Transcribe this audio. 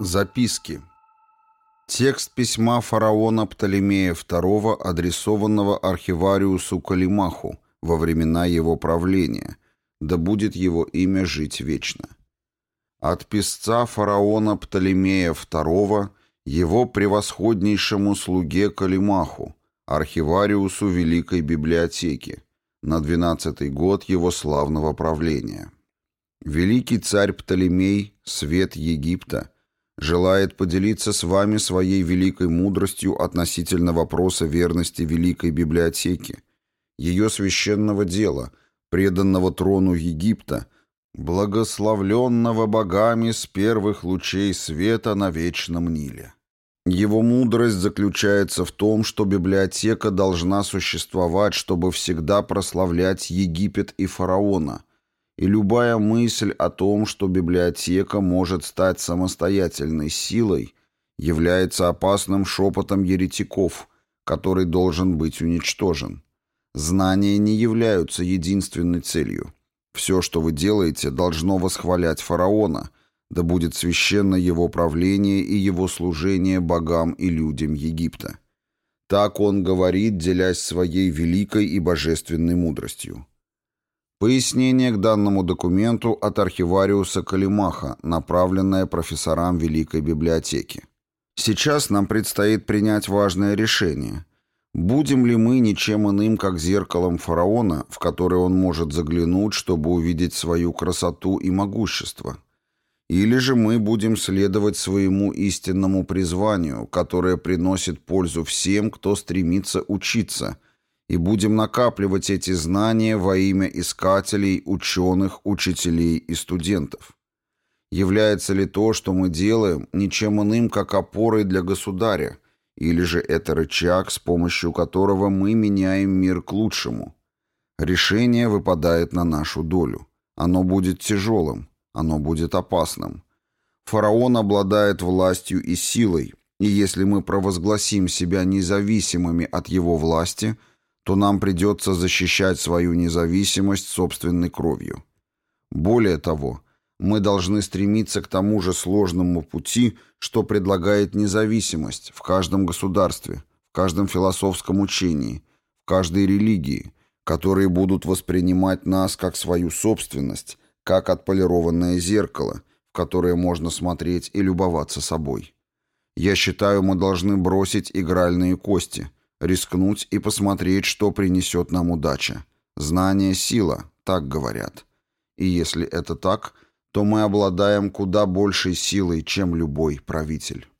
Записки. Текст письма фараона Птолемея II, адресованного архивариусу Калимаху во времена его правления, да будет его имя жить вечно. От писца фараона Птолемея II, его превосходнейшему слуге Калимаху, архивариусу Великой Библиотеки, на двенадцатый год его славного правления. Великий царь Птолемей, свет Египта, желает поделиться с вами своей великой мудростью относительно вопроса верности Великой Библиотеки, ее священного дела, преданного трону Египта, благословленного богами с первых лучей света на Вечном Ниле. Его мудрость заключается в том, что библиотека должна существовать, чтобы всегда прославлять Египет и фараона – и любая мысль о том, что библиотека может стать самостоятельной силой, является опасным шепотом еретиков, который должен быть уничтожен. Знания не являются единственной целью. Все, что вы делаете, должно восхвалять фараона, да будет священно его правление и его служение богам и людям Египта. Так он говорит, делясь своей великой и божественной мудростью. Пояснение к данному документу от архивариуса Калимаха, направленное профессорам Великой библиотеки. Сейчас нам предстоит принять важное решение. Будем ли мы ничем иным, как зеркалом фараона, в которое он может заглянуть, чтобы увидеть свою красоту и могущество? Или же мы будем следовать своему истинному призванию, которое приносит пользу всем, кто стремится учиться – и будем накапливать эти знания во имя искателей, ученых, учителей и студентов. Является ли то, что мы делаем, ничем иным, как опорой для государя, или же это рычаг, с помощью которого мы меняем мир к лучшему? Решение выпадает на нашу долю. Оно будет тяжелым, оно будет опасным. Фараон обладает властью и силой, и если мы провозгласим себя независимыми от его власти – то нам придется защищать свою независимость собственной кровью. Более того, мы должны стремиться к тому же сложному пути, что предлагает независимость в каждом государстве, в каждом философском учении, в каждой религии, которые будут воспринимать нас как свою собственность, как отполированное зеркало, в которое можно смотреть и любоваться собой. Я считаю, мы должны бросить игральные кости – рискнуть и посмотреть, что принесет нам удача. Знание — сила, так говорят. И если это так, то мы обладаем куда большей силой, чем любой правитель».